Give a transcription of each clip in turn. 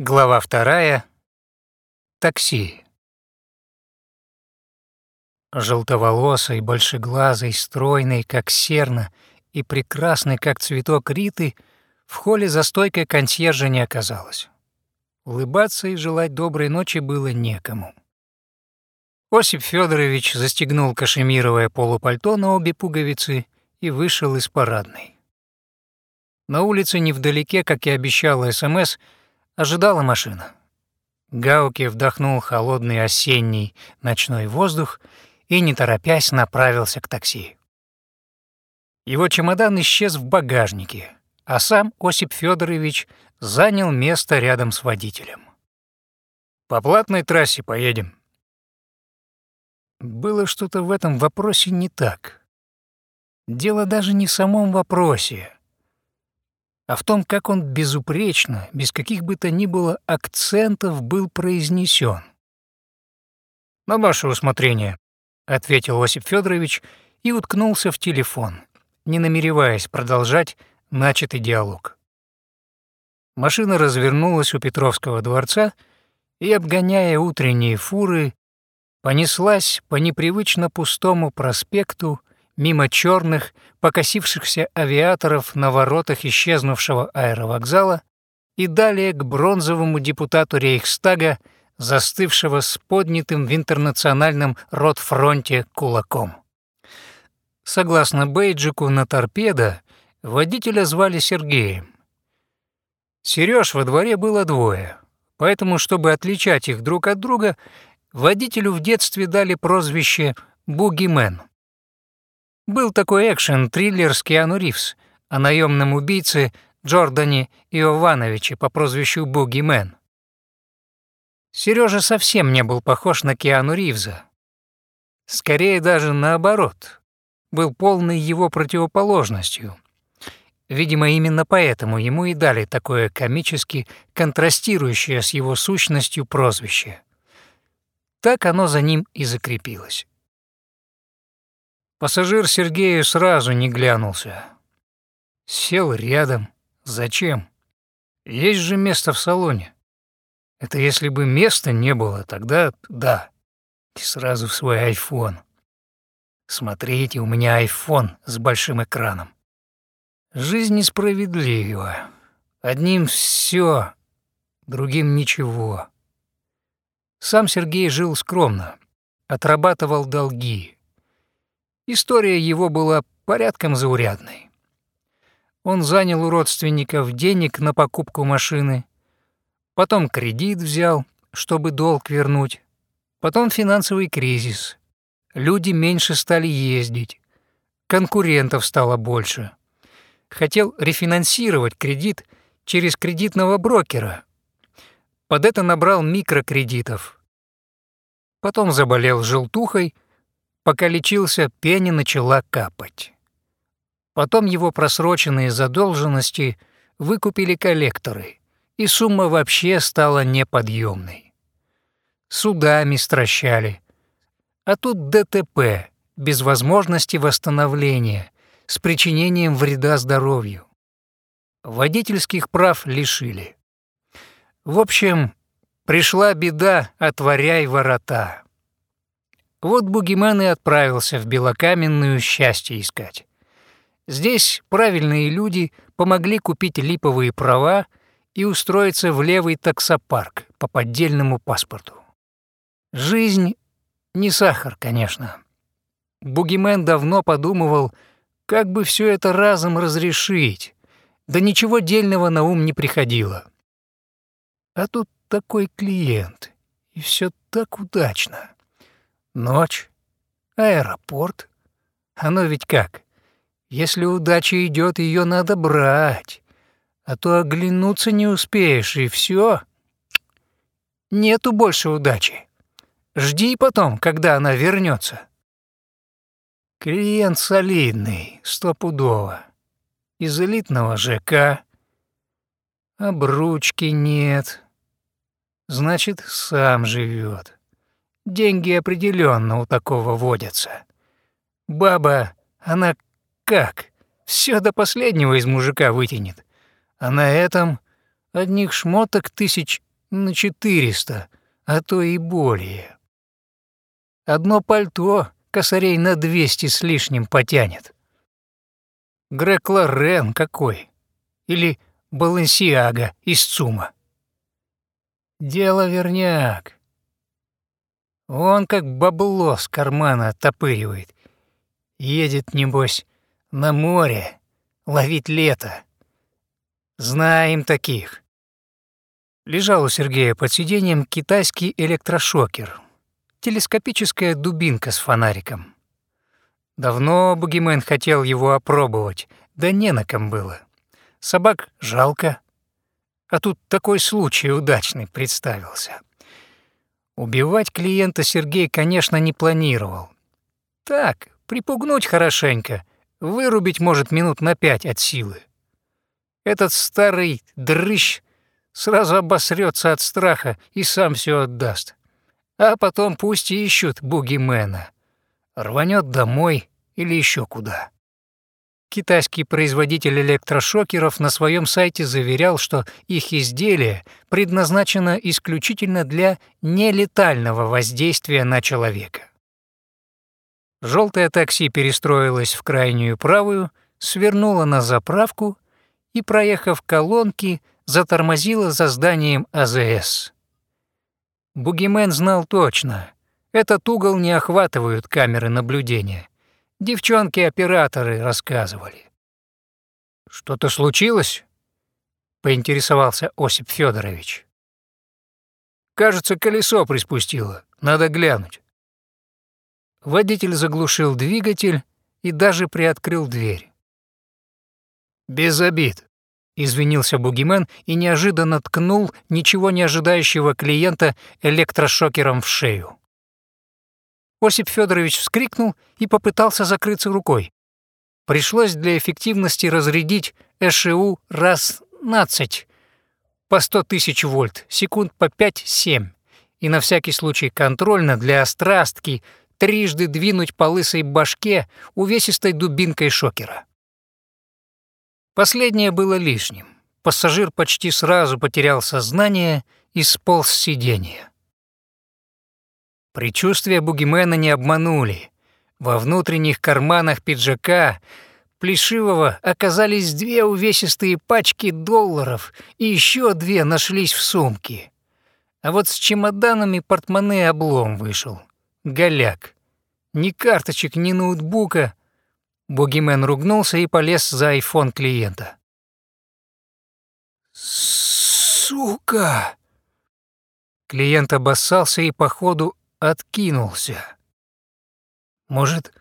Глава вторая. Такси. Желтоволосый, большеглазый, стройный, как серна, и прекрасный, как цветок Риты, в холле за стойкой консьержа не оказалось. Улыбаться и желать доброй ночи было некому. Осип Федорович застегнул кашемировое полупальто на обе пуговицы и вышел из парадной. На улице невдалеке, как и обещала СМС, ожидала машина. Гауки вдохнул холодный осенний ночной воздух и, не торопясь, направился к такси. Его чемодан исчез в багажнике, а сам Осип Федорович занял место рядом с водителем. «По платной трассе поедем». Было что-то в этом вопросе не так. Дело даже не в самом вопросе, а в том, как он безупречно, без каких бы то ни было акцентов был произнесен. «На ваше усмотрение», — ответил Осип Федорович и уткнулся в телефон, не намереваясь продолжать начатый диалог. Машина развернулась у Петровского дворца и, обгоняя утренние фуры, понеслась по непривычно пустому проспекту мимо черных, покосившихся авиаторов на воротах исчезнувшего аэровокзала и далее к бронзовому депутату Рейхстага, застывшего с поднятым в интернациональном ротфронте кулаком. Согласно бейджику на торпедо, водителя звали Сергеем. Сереж во дворе было двое, поэтому, чтобы отличать их друг от друга, водителю в детстве дали прозвище «Бугимен». Был такой экшен-триллер с Киану Ривз о наемном убийце Джордане Иовановиче по прозвищу Буги Мэн. Сережа совсем не был похож на Киану Ривза. Скорее даже наоборот, был полной его противоположностью. Видимо, именно поэтому ему и дали такое комически контрастирующее с его сущностью прозвище. Так оно за ним и закрепилось. Пассажир Сергею сразу не глянулся. Сел рядом. Зачем? Есть же место в салоне. Это если бы места не было, тогда да. И сразу в свой айфон. Смотрите, у меня айфон с большим экраном. Жизнь несправедлива. Одним все, другим ничего. Сам Сергей жил скромно, отрабатывал долги, История его была порядком заурядной. Он занял у родственников денег на покупку машины, потом кредит взял, чтобы долг вернуть, потом финансовый кризис. Люди меньше стали ездить, конкурентов стало больше. Хотел рефинансировать кредит через кредитного брокера. Под это набрал микрокредитов. Потом заболел желтухой – Пока лечился, пени начала капать. Потом его просроченные задолженности выкупили коллекторы, и сумма вообще стала неподъемной. Судами стращали. А тут ДТП, без возможности восстановления, с причинением вреда здоровью. Водительских прав лишили. В общем, пришла беда, отворяй ворота. Вот Бугимен и отправился в Белокаменную счастье искать. Здесь правильные люди помогли купить липовые права и устроиться в левый таксопарк по поддельному паспорту. Жизнь не сахар, конечно. Бугимен давно подумывал, как бы все это разом разрешить, да ничего дельного на ум не приходило. А тут такой клиент, и все так удачно. Ночь, аэропорт. Оно ведь как? Если удача идет, ее надо брать, а то оглянуться не успеешь, и все. Нету больше удачи. Жди потом, когда она вернется. Клиент солидный, стопудово. Из элитного ЖК. Обручки нет. Значит, сам живет. Деньги определенно у такого водятся. Баба, она как? Все до последнего из мужика вытянет. А на этом одних шмоток тысяч на 400, а то и более. Одно пальто косарей на 200 с лишним потянет. Грек Лорен какой. Или Балансиага из ЦУМа. Дело верняк. Он как бабло с кармана оттопыривает. Едет, небось, на море ловить лето. Знаем таких. Лежал у Сергея под сиденьем китайский электрошокер. Телескопическая дубинка с фонариком. Давно Бугимен хотел его опробовать, да не на ком было. Собак жалко, а тут такой случай удачный представился. Убивать клиента Сергей, конечно, не планировал. Так, припугнуть хорошенько, вырубить может минут на пять от силы. Этот старый дрыщ сразу обосрется от страха и сам все отдаст. А потом пусть и ищут бугимена. Рванет домой или еще куда. Китайский производитель электрошокеров на своем сайте заверял, что их изделие предназначено исключительно для нелетального воздействия на человека. Желтое такси перестроилось в крайнюю правую, свернуло на заправку и, проехав колонки, затормозило за зданием АЗС. Бугимен знал точно, этот угол не охватывают камеры наблюдения. Девчонки-операторы рассказывали. «Что-то случилось?» — поинтересовался Осип Федорович. «Кажется, колесо приспустило. Надо глянуть». Водитель заглушил двигатель и даже приоткрыл дверь. «Без обид», — извинился Бугимен и неожиданно ткнул ничего не ожидающего клиента электрошокером в шею. Осип Федорович вскрикнул и попытался закрыться рукой. Пришлось для эффективности разрядить ЭШУ раз 15 по 100 тысяч вольт, секунд по 5-7, и на всякий случай контрольно для острастки трижды двинуть по лысой башке увесистой дубинкой шокера. Последнее было лишним. Пассажир почти сразу потерял сознание и сполз с сиденья. Предчувствия бугимена не обманули. Во внутренних карманах пиджака Плешивого оказались две увесистые пачки долларов, и еще две нашлись в сумке. А вот с чемоданами портмоне облом вышел. Голяк. Ни карточек, ни ноутбука. Бугимен ругнулся и полез за айфон клиента. «Сука!» Клиент обоссался и, походу, откинулся. Может,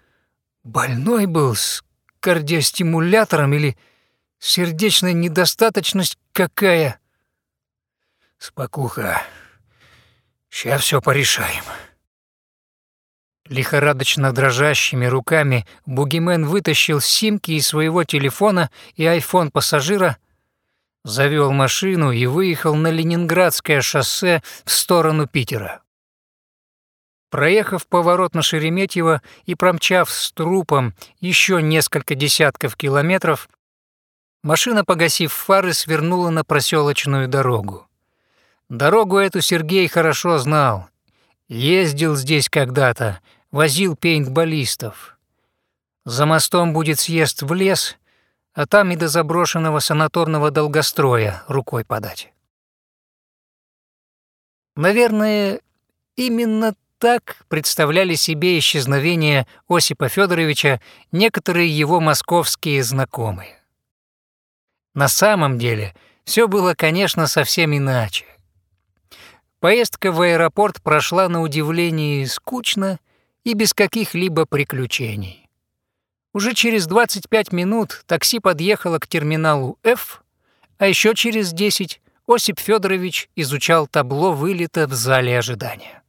больной был с кардиостимулятором или сердечная недостаточность какая? Спокуха. Сейчас все порешаем. Лихорадочно дрожащими руками Бугимен вытащил симки из своего телефона и айфон пассажира, завел машину и выехал на Ленинградское шоссе в сторону Питера. Проехав поворот на Шереметьево и промчав с трупом еще несколько десятков километров, машина, погасив фары, свернула на проселочную дорогу. Дорогу эту Сергей хорошо знал. Ездил здесь когда-то, возил пейнтболистов. За мостом будет съезд в лес, а там и до заброшенного санаторного долгостроя рукой подать. Наверное, именно так представляли себе исчезновение Осипа Федоровича некоторые его московские знакомые. На самом деле все было, конечно, совсем иначе. Поездка в аэропорт прошла на удивление скучно и без каких-либо приключений. Уже через 25 минут такси подъехало к терминалу F, а еще через 10 Осип Федорович изучал табло вылета в зале ожидания.